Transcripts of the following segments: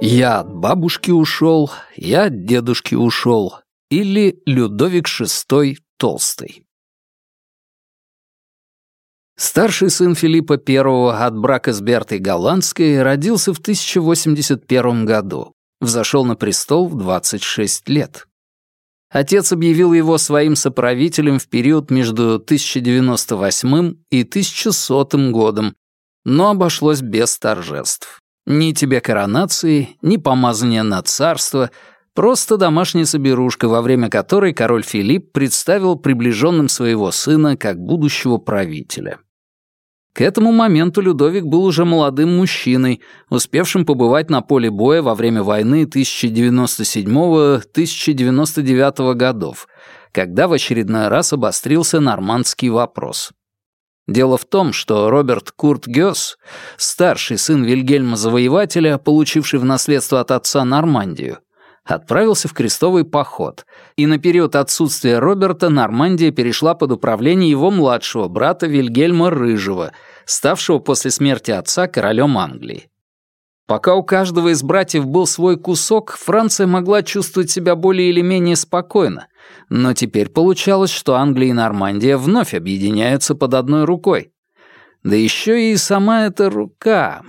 Я от бабушки ушел, я от дедушки ушел. Или Людовик VI Толстый. Старший сын Филиппа I от брака с Бертой Голландской родился в 1081 году. Взошел на престол в 26 лет. Отец объявил его своим соправителем в период между 1098 и 1100 годом, но обошлось без торжеств. Ни тебе коронации, ни помазания на царство, просто домашняя соберушка, во время которой король Филипп представил приближенным своего сына как будущего правителя. К этому моменту Людовик был уже молодым мужчиной, успевшим побывать на поле боя во время войны 1097-1099 годов, когда в очередной раз обострился нормандский вопрос. Дело в том, что Роберт Курт Гёс, старший сын Вильгельма Завоевателя, получивший в наследство от отца Нормандию, отправился в крестовый поход, и на период отсутствия Роберта Нормандия перешла под управление его младшего брата Вильгельма Рыжего, ставшего после смерти отца королем Англии. Пока у каждого из братьев был свой кусок, Франция могла чувствовать себя более или менее спокойно, но теперь получалось, что Англия и Нормандия вновь объединяются под одной рукой. Да еще и сама эта рука,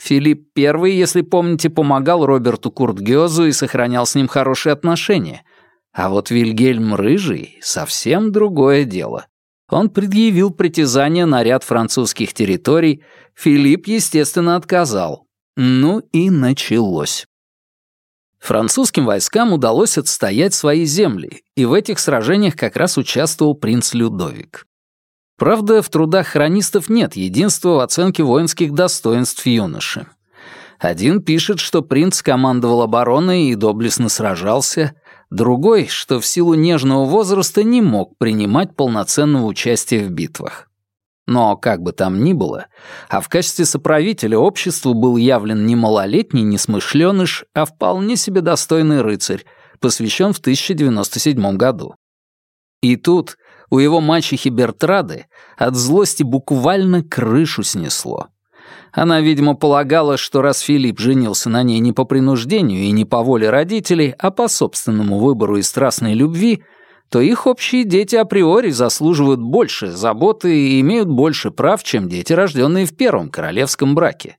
Филипп I, если помните, помогал Роберту Куртгёзу и сохранял с ним хорошие отношения. А вот Вильгельм Рыжий — совсем другое дело. Он предъявил притязание на ряд французских территорий, Филипп, естественно, отказал. Ну и началось. Французским войскам удалось отстоять свои земли, и в этих сражениях как раз участвовал принц Людовик. Правда, в трудах хронистов нет единства в оценке воинских достоинств юноши. Один пишет, что принц командовал обороной и доблестно сражался, другой, что в силу нежного возраста не мог принимать полноценного участия в битвах. Но, как бы там ни было, а в качестве соправителя обществу был явлен не малолетний несмышленыш, а вполне себе достойный рыцарь, посвящен в 1097 году. И тут у его мачехи Бертрады от злости буквально крышу снесло. Она, видимо, полагала, что раз Филипп женился на ней не по принуждению и не по воле родителей, а по собственному выбору и страстной любви, то их общие дети априори заслуживают больше заботы и имеют больше прав, чем дети, рожденные в первом королевском браке.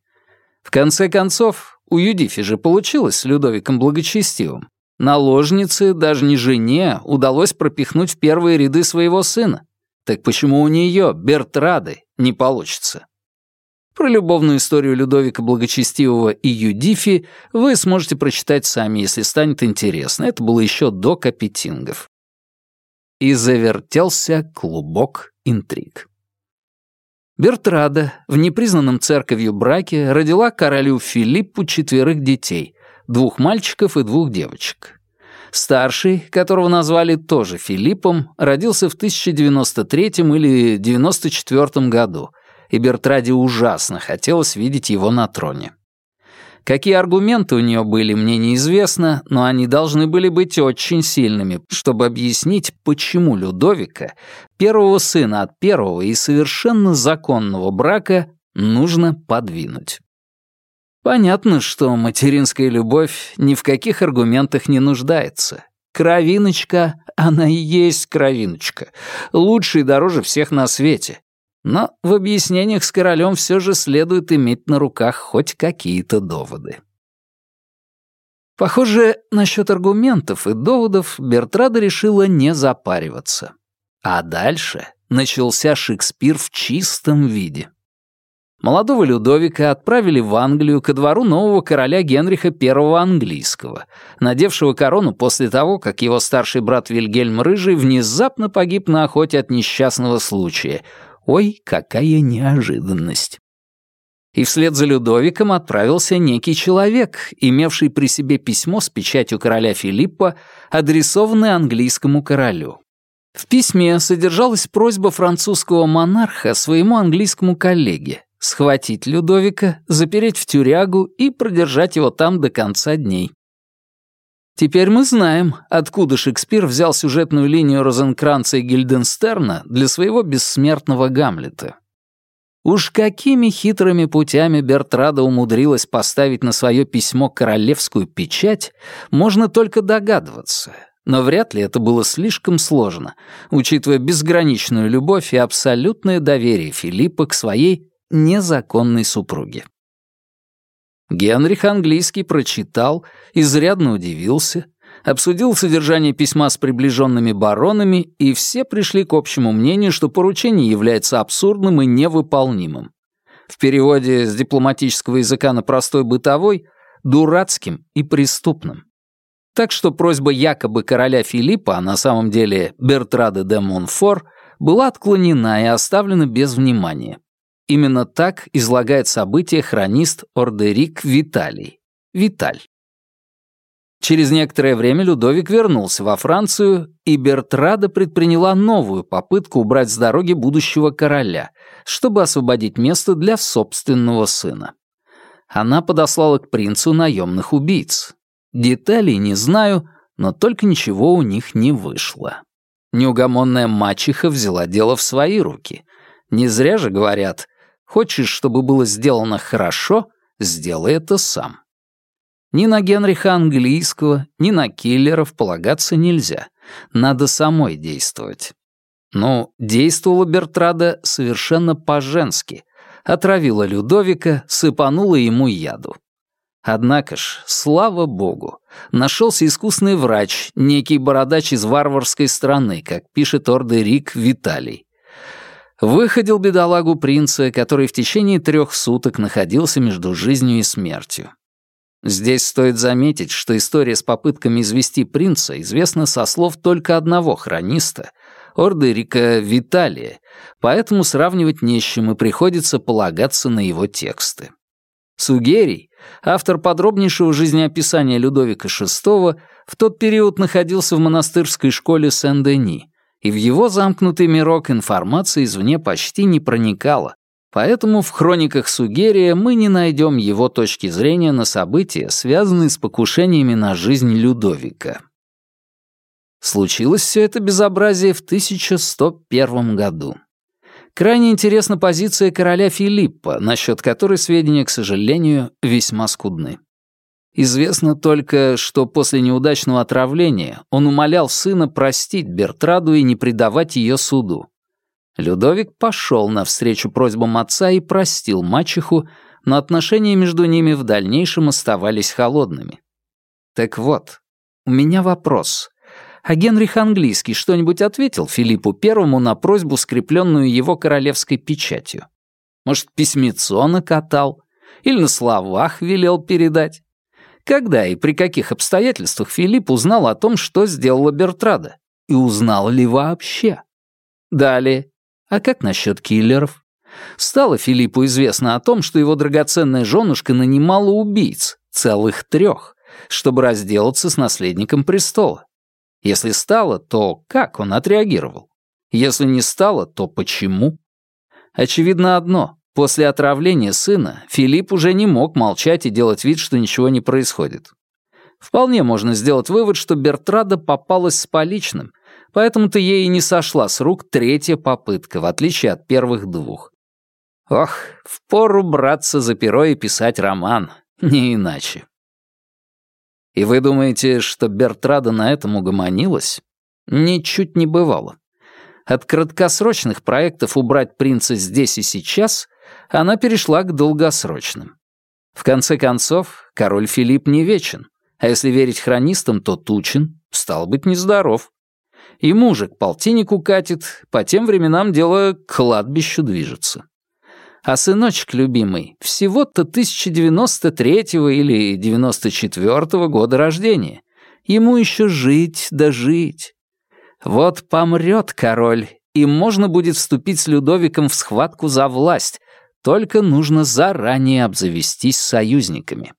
В конце концов, у Юдифи же получилось с Людовиком Благочестивым. Наложнице, даже не жене, удалось пропихнуть в первые ряды своего сына. Так почему у нее, Бертрады, не получится? Про любовную историю Людовика Благочестивого и Юдифи вы сможете прочитать сами, если станет интересно. Это было еще до Капетингов. И завертелся клубок интриг. Бертрада в непризнанном церковью браке родила королю Филиппу четверых детей, двух мальчиков и двух девочек. Старший, которого назвали тоже Филиппом, родился в 1093 или 94 году, и Бертраде ужасно хотелось видеть его на троне. Какие аргументы у нее были, мне неизвестно, но они должны были быть очень сильными, чтобы объяснить, почему Людовика, первого сына от первого и совершенно законного брака, нужно подвинуть. Понятно, что материнская любовь ни в каких аргументах не нуждается. Кровиночка, она и есть кровиночка. Лучше и дороже всех на свете. Но в объяснениях с королем все же следует иметь на руках хоть какие-то доводы. Похоже, насчет аргументов и доводов Бертрада решила не запариваться. А дальше начался Шекспир в чистом виде. Молодого Людовика отправили в Англию ко двору нового короля Генриха I английского, надевшего корону после того, как его старший брат Вильгельм Рыжий внезапно погиб на охоте от несчастного случая. Ой, какая неожиданность! И вслед за Людовиком отправился некий человек, имевший при себе письмо с печатью короля Филиппа, адресованное английскому королю. В письме содержалась просьба французского монарха своему английскому коллеге схватить Людовика, запереть в тюрягу и продержать его там до конца дней. Теперь мы знаем, откуда Шекспир взял сюжетную линию Розенкранца и Гильденстерна для своего бессмертного Гамлета. Уж какими хитрыми путями Бертрада умудрилась поставить на свое письмо королевскую печать, можно только догадываться. Но вряд ли это было слишком сложно, учитывая безграничную любовь и абсолютное доверие Филиппа к своей незаконной супруге. Генрих английский прочитал, изрядно удивился, обсудил содержание письма с приближенными баронами, и все пришли к общему мнению, что поручение является абсурдным и невыполнимым. В переводе с дипломатического языка на простой бытовой — дурацким и преступным. Так что просьба якобы короля Филиппа, а на самом деле Бертрада де Монфор, была отклонена и оставлена без внимания. Именно так излагает события хронист Ордерик Виталий. Виталь. Через некоторое время Людовик вернулся во Францию, и Бертрада предприняла новую попытку убрать с дороги будущего короля, чтобы освободить место для собственного сына. Она подослала к принцу наемных убийц. Деталей не знаю, но только ничего у них не вышло. Неугомонная мачеха взяла дело в свои руки. Не зря же говорят, хочешь, чтобы было сделано хорошо, сделай это сам. Ни на Генриха Английского, ни на киллеров полагаться нельзя. Надо самой действовать. Ну, действовала Бертрада совершенно по-женски. Отравила Людовика, сыпанула ему яду. Однако ж, слава богу, нашелся искусный врач, некий бородач из варварской страны, как пишет Ордерик Виталий. Выходил бедолагу принца, который в течение трех суток находился между жизнью и смертью. Здесь стоит заметить, что история с попытками извести принца известна со слов только одного хрониста, Ордерика Виталия, поэтому сравнивать не с чем и приходится полагаться на его тексты. Сугерий, автор подробнейшего жизнеописания Людовика VI, в тот период находился в монастырской школе Сен-Дени, и в его замкнутый мирок информация извне почти не проникала, Поэтому в хрониках Сугерия мы не найдем его точки зрения на события, связанные с покушениями на жизнь Людовика. Случилось все это безобразие в 1101 году. Крайне интересна позиция короля Филиппа, насчет которой сведения, к сожалению, весьма скудны. Известно только, что после неудачного отравления он умолял сына простить Бертраду и не предавать ее суду. Людовик пошел навстречу просьбам отца и простил мачеху, но отношения между ними в дальнейшем оставались холодными. Так вот, у меня вопрос. А Генрих Английский что-нибудь ответил Филиппу Первому на просьбу, скрепленную его королевской печатью? Может, письмецо накатал? Или на словах велел передать? Когда и при каких обстоятельствах Филипп узнал о том, что сделала Бертрада? И узнал ли вообще? Далее, а как насчет киллеров? Стало Филиппу известно о том, что его драгоценная женушка нанимала убийц, целых трех, чтобы разделаться с наследником престола. Если стало, то как он отреагировал? Если не стало, то почему? Очевидно одно. После отравления сына Филипп уже не мог молчать и делать вид, что ничего не происходит. Вполне можно сделать вывод, что Бертрада попалась с поличным, Поэтому-то ей и не сошла с рук третья попытка, в отличие от первых двух. Ох, впору браться за перо и писать роман, не иначе. И вы думаете, что Бертрада на этом угомонилась? Ничуть не бывало. От краткосрочных проектов убрать принца здесь и сейчас она перешла к долгосрочным. В конце концов, король Филипп не вечен, а если верить хронистам, то тучен, стал быть, нездоров. И мужик полтиннику катит, по тем временам дело к кладбищу движется. А сыночек любимый всего-то 1093 или 94 -го года рождения. Ему еще жить да жить. Вот помрет король, и можно будет вступить с Людовиком в схватку за власть, только нужно заранее обзавестись союзниками.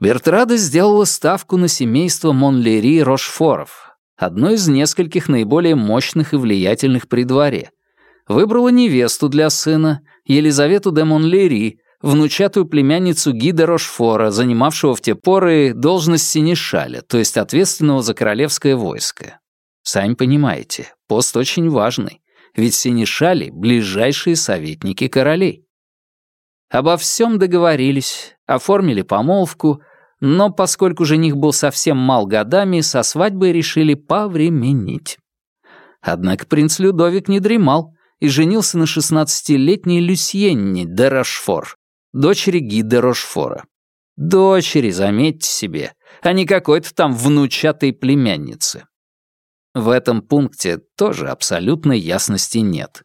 Бертрада сделала ставку на семейство Монлери Рошфоров, одно из нескольких наиболее мощных и влиятельных при дворе. Выбрала невесту для сына, Елизавету де Монлери, внучатую племянницу Гида Рошфора, занимавшего в те поры должность синешаля, то есть ответственного за королевское войско. Сами понимаете, пост очень важный. Ведь синешали — ближайшие советники королей. Обо всем договорились, оформили помолвку, но поскольку жених был совсем мал годами, со свадьбой решили повременить. Однако принц Людовик не дремал и женился на 16-летней Люсьенне де Рошфор, дочери Ги де Рошфора. Дочери, заметьте себе, а не какой-то там внучатой племянницы. В этом пункте тоже абсолютной ясности нет.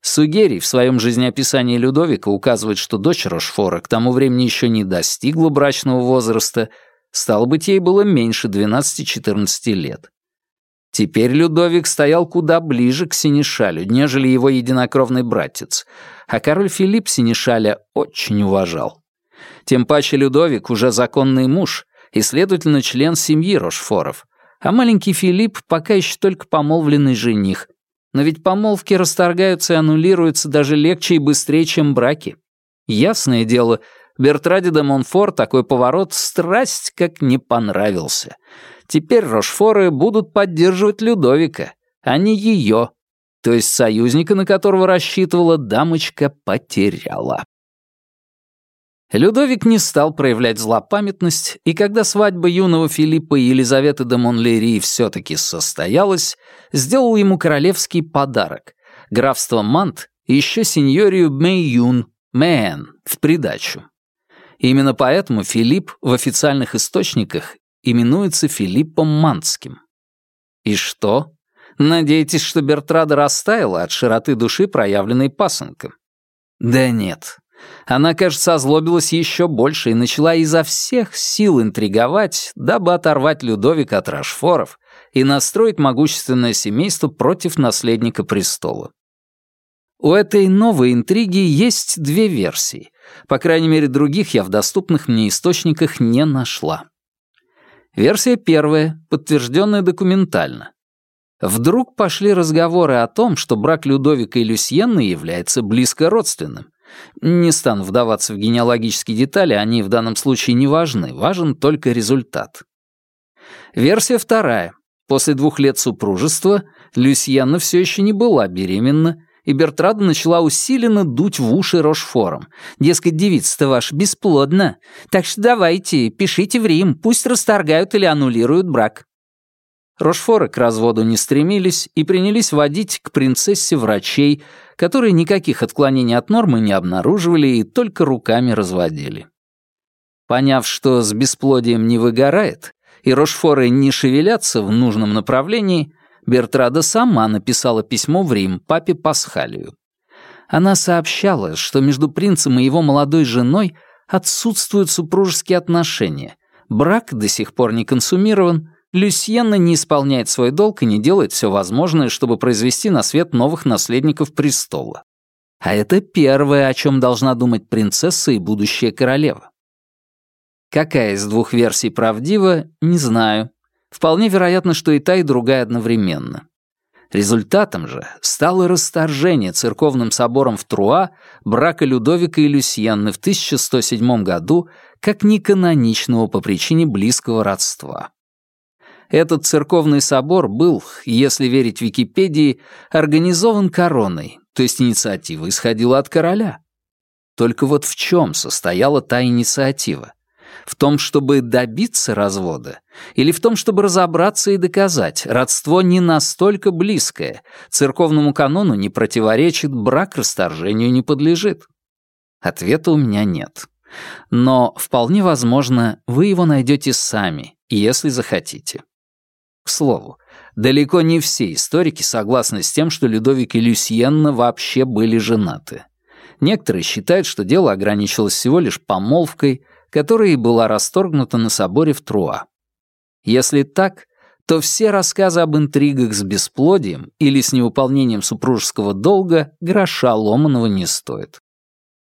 Сугерий в своем жизнеописании Людовика указывает, что дочь Рошфора к тому времени еще не достигла брачного возраста, стало быть, ей было меньше 12-14 лет. Теперь Людовик стоял куда ближе к Синишалю, нежели его единокровный братец, а король Филипп Синишаля очень уважал. Тем паче Людовик уже законный муж и, следовательно, член семьи Рошфоров, а маленький Филипп пока еще только помолвленный жених. Но ведь помолвки расторгаются и аннулируются даже легче и быстрее, чем браки. Ясное дело, Бертраде де Монфор такой поворот страсть как не понравился. Теперь Рошфоры будут поддерживать Людовика, а не ее, то есть союзника, на которого рассчитывала дамочка, потеряла. Людовик не стал проявлять злопамятность, и когда свадьба юного Филиппа и Елизаветы де Монлери все-таки состоялась, сделал ему королевский подарок — графство Мант и еще сеньорию Мэйюн, Мэн, в придачу. Именно поэтому Филипп в официальных источниках именуется Филиппом Мантским. И что? Надеетесь, что Бертрада растаяла от широты души, проявленной пасынком? Да нет, она, кажется, озлобилась еще больше и начала изо всех сил интриговать, дабы оторвать Людовика от Рашфоров и настроить могущественное семейство против наследника престола. У этой новой интриги есть две версии. По крайней мере, других я в доступных мне источниках не нашла. Версия первая, подтвержденная документально. Вдруг пошли разговоры о том, что брак Людовика и Люсьенны является близко родственным, не стану вдаваться в генеалогические детали, они в данном случае не важны, важен только результат. Версия вторая. После двух лет супружества Люсьенна все еще не была беременна, и Бертрада начала усиленно дуть в уши Рошфором. Дескать, девица-то ваша бесплодна, так что давайте, пишите в Рим, пусть расторгают или аннулируют брак. Рошфоры к разводу не стремились и принялись водить к принцессе врачей, которые никаких отклонений от нормы не обнаруживали и только руками разводили. Поняв, что с бесплодием не выгорает, и Рошфоры не шевелятся в нужном направлении, Бертрада сама написала письмо в Рим папе Пасхалию. Она сообщала, что между принцем и его молодой женой отсутствуют супружеские отношения, брак до сих пор не консумирован, Люсьенна не исполняет свой долг и не делает все возможное, чтобы произвести на свет новых наследников престола. А это первое, о чем должна думать принцесса и будущая королева. Какая из двух версий правдива, не знаю. Вполне вероятно, что и та, и другая одновременно. Результатом же стало расторжение церковным собором в Труа брака Людовика и Люсьенны в 1107 году как неканоничного по причине близкого родства. Этот церковный собор был, если верить Википедии, организован короной, то есть инициатива исходила от короля. Только вот в чем состояла та инициатива? В том, чтобы добиться развода? Или в том, чтобы разобраться и доказать, родство не настолько близкое, церковному канону не противоречит, брак расторжению не подлежит? Ответа у меня нет. Но вполне возможно, вы его найдете сами, если захотите. К слову, далеко не все историки согласны с тем, что Людовик и Люсьенна вообще были женаты. Некоторые считают, что дело ограничилось всего лишь помолвкой, которая и была расторгнута на соборе в Труа. Если так, то все рассказы об интригах с бесплодием или с невыполнением супружеского долга гроша ломаного не стоят.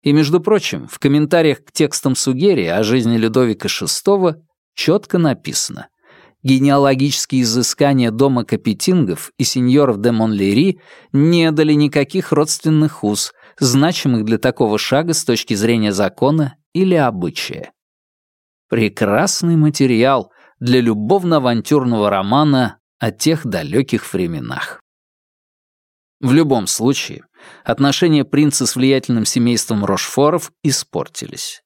И, между прочим, в комментариях к текстам Сугери о жизни Людовика VI четко написано — генеалогические изыскания дома Капетингов и сеньоров де Монлери не дали никаких родственных уз, значимых для такого шага с точки зрения закона или обычая. Прекрасный материал для любовно-авантюрного романа о тех далеких временах. В любом случае, отношения принца с влиятельным семейством Рошфоров испортились.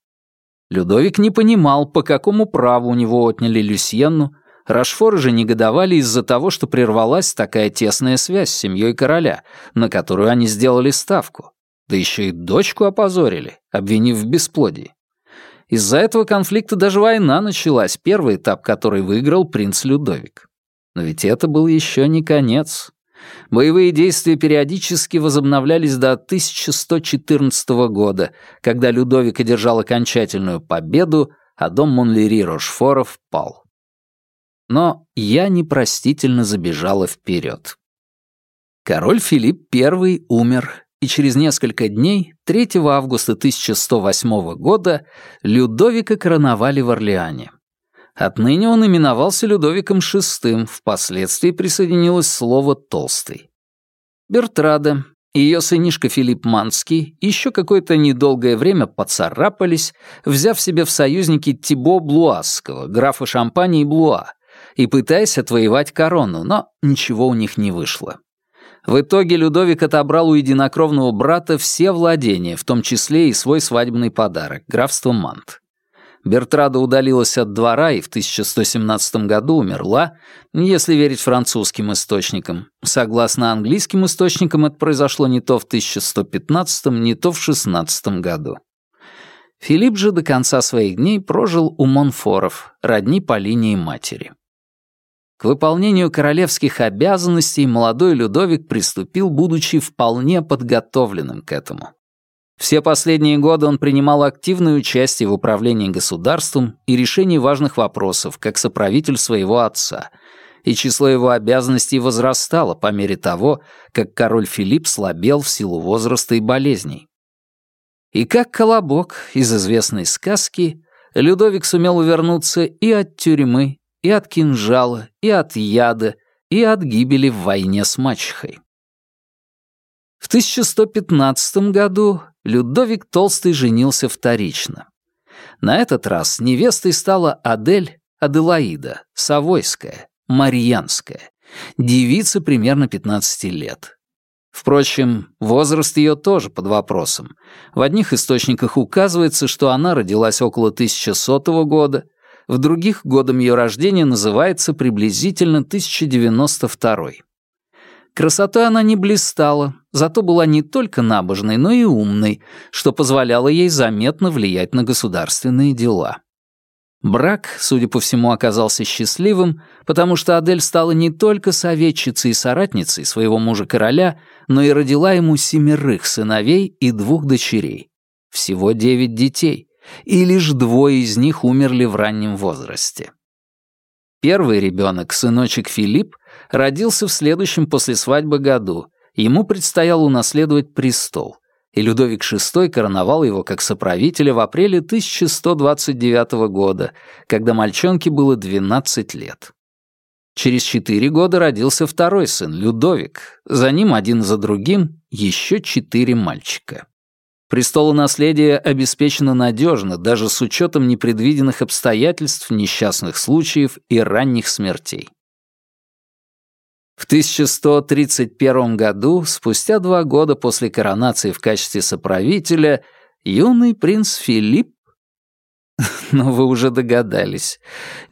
Людовик не понимал, по какому праву у него отняли Люсьенну, Рашфоры же негодовали из-за того, что прервалась такая тесная связь с семьей короля, на которую они сделали ставку. Да еще и дочку опозорили, обвинив в бесплодии. Из-за этого конфликта даже война началась, первый этап которой выиграл принц Людовик. Но ведь это был еще не конец. Боевые действия периодически возобновлялись до 1114 года, когда Людовик одержал окончательную победу, а дом Монлери-Рошфоров пал. Но я непростительно забежала вперед. Король Филипп I умер, и через несколько дней, 3 августа 1108 года, Людовика короновали в Орлеане. Отныне он именовался Людовиком VI, впоследствии присоединилось слово «толстый». Бертрада ее сынишка Филипп Манский еще какое-то недолгое время поцарапались, взяв себе в союзники Тибо Блуасского, графа Шампани и Блуа, и пытаясь отвоевать корону, но ничего у них не вышло. В итоге Людовик отобрал у единокровного брата все владения, в том числе и свой свадебный подарок — графство Мант. Бертрада удалилась от двора и в 1117 году умерла, если верить французским источникам. Согласно английским источникам, это произошло не то в 1115, не то в 16 году. Филипп же до конца своих дней прожил у Монфоров, родни по линии матери. К выполнению королевских обязанностей молодой Людовик приступил, будучи вполне подготовленным к этому. Все последние годы он принимал активное участие в управлении государством и решении важных вопросов, как соправитель своего отца, и число его обязанностей возрастало по мере того, как король Филипп слабел в силу возраста и болезней. И как колобок из известной сказки, Людовик сумел увернуться и от тюрьмы, и от кинжала, и от яда, и от гибели в войне с мачехой. В 1115 году Людовик Толстый женился вторично. На этот раз невестой стала Адель Аделаида, Савойская, Марьянская, девица примерно 15 лет. Впрочем, возраст ее тоже под вопросом. В одних источниках указывается, что она родилась около 1100 года, в других годом ее рождения называется приблизительно 1092. Красотой она не блистала, зато была не только набожной, но и умной, что позволяло ей заметно влиять на государственные дела. Брак, судя по всему, оказался счастливым, потому что Адель стала не только советчицей и соратницей своего мужа-короля, но и родила ему семерых сыновей и двух дочерей. Всего девять детей, и лишь двое из них умерли в раннем возрасте. Первый ребенок, сыночек Филипп, родился в следующем после свадьбы году. Ему предстояло унаследовать престол, и Людовик VI короновал его как соправителя в апреле 1129 года, когда мальчонке было 12 лет. Через четыре года родился второй сын, Людовик. За ним один за другим еще четыре мальчика. Престолонаследие обеспечено надежно, даже с учетом непредвиденных обстоятельств, несчастных случаев и ранних смертей. В 1131 году, спустя два года после коронации в качестве соправителя, юный принц Филипп, но вы уже догадались,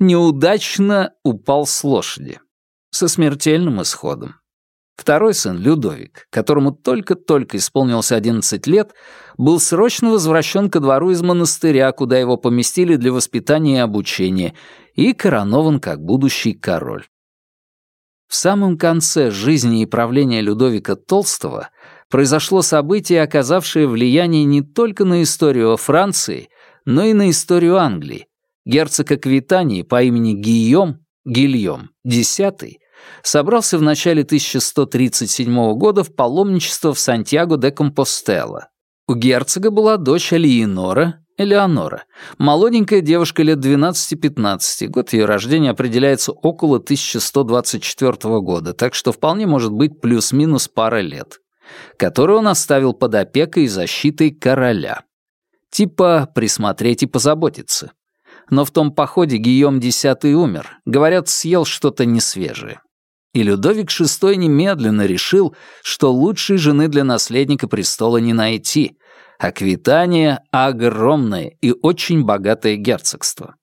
неудачно упал с лошади. Со смертельным исходом. Второй сын, Людовик, которому только-только исполнился 11 лет, был срочно возвращен ко двору из монастыря, куда его поместили для воспитания и обучения, и коронован как будущий король. В самом конце жизни и правления Людовика Толстого произошло событие, оказавшее влияние не только на историю Франции, но и на историю Англии. Герцог Аквитании по имени Гийом, Гильем, X, собрался в начале 1137 года в паломничество в Сантьяго де Компостела. У герцога была дочь Алиенора, Элеонора, молоденькая девушка лет 12-15, год ее рождения определяется около 1124 года, так что вполне может быть плюс-минус пара лет, которую он оставил под опекой и защитой короля. Типа присмотреть и позаботиться. Но в том походе Гийом X умер, говорят, съел что-то несвежее. И Людовик VI немедленно решил, что лучшей жены для наследника престола не найти, Аквитания — огромное и очень богатое герцогство.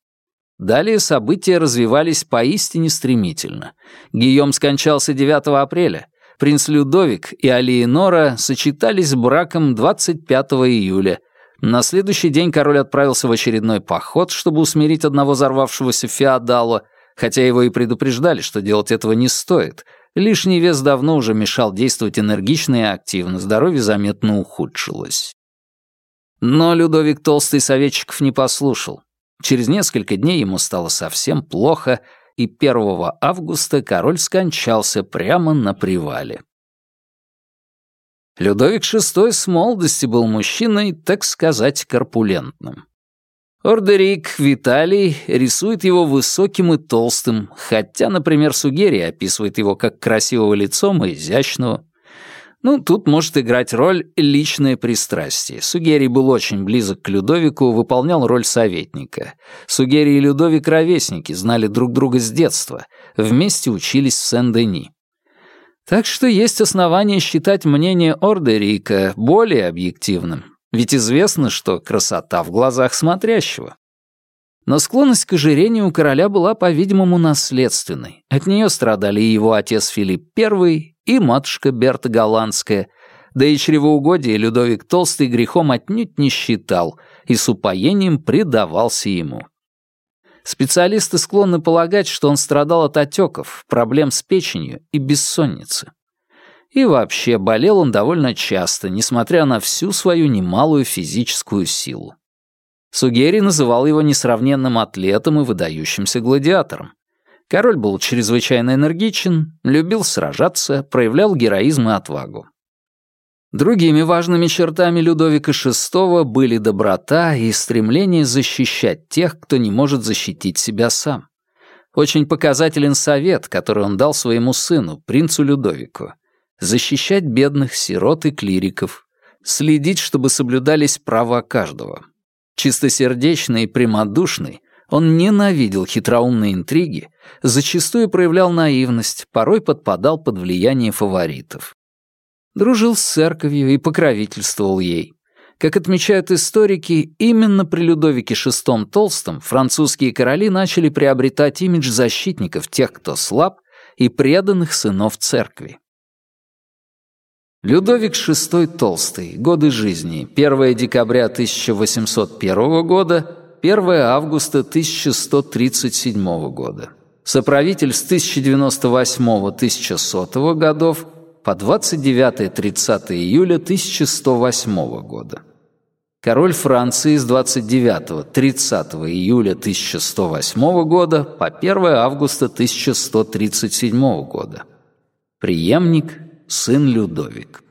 Далее события развивались поистине стремительно. Гийом скончался 9 апреля. Принц Людовик и Алиенора сочетались браком 25 июля. На следующий день король отправился в очередной поход, чтобы усмирить одного взорвавшегося феодала, хотя его и предупреждали, что делать этого не стоит. Лишний вес давно уже мешал действовать энергично и активно, здоровье заметно ухудшилось. Но Людовик Толстый советчиков не послушал. Через несколько дней ему стало совсем плохо, и 1 августа король скончался прямо на привале. Людовик VI с молодости был мужчиной, так сказать, корпулентным. Ордерик Виталий рисует его высоким и толстым, хотя, например, Сугери описывает его как красивого лицом и изящного. Ну, тут может играть роль личное пристрастие. Сугерий был очень близок к Людовику, выполнял роль советника. Сугерий и Людовик — ровесники, знали друг друга с детства, вместе учились в Сен-Дени. Так что есть основания считать мнение Ордерика более объективным, ведь известно, что красота в глазах смотрящего. Но склонность к ожирению у короля была, по-видимому, наследственной. От нее страдали и его отец Филипп I, и матушка Берта Голландская, да и чревоугодие Людовик Толстый грехом отнюдь не считал и с упоением предавался ему. Специалисты склонны полагать, что он страдал от отеков, проблем с печенью и бессонницы. И вообще болел он довольно часто, несмотря на всю свою немалую физическую силу. Сугери называл его несравненным атлетом и выдающимся гладиатором. Король был чрезвычайно энергичен, любил сражаться, проявлял героизм и отвагу. Другими важными чертами Людовика VI были доброта и стремление защищать тех, кто не может защитить себя сам. Очень показателен совет, который он дал своему сыну, принцу Людовику. Защищать бедных, сирот и клириков. Следить, чтобы соблюдались права каждого. Чистосердечный и прямодушный, он ненавидел хитроумные интриги, зачастую проявлял наивность, порой подпадал под влияние фаворитов. Дружил с церковью и покровительствовал ей. Как отмечают историки, именно при Людовике VI Толстом французские короли начали приобретать имидж защитников тех, кто слаб, и преданных сынов церкви. Людовик VI Толстый. Годы жизни. 1 декабря 1801 года 1 августа 1137 года. Соправитель с 1098-1100 годов по 29-30 июля 1108 года. Король Франции с 29-30 июля 1108 года по 1 августа 1137 года. Приемник сын Людовик.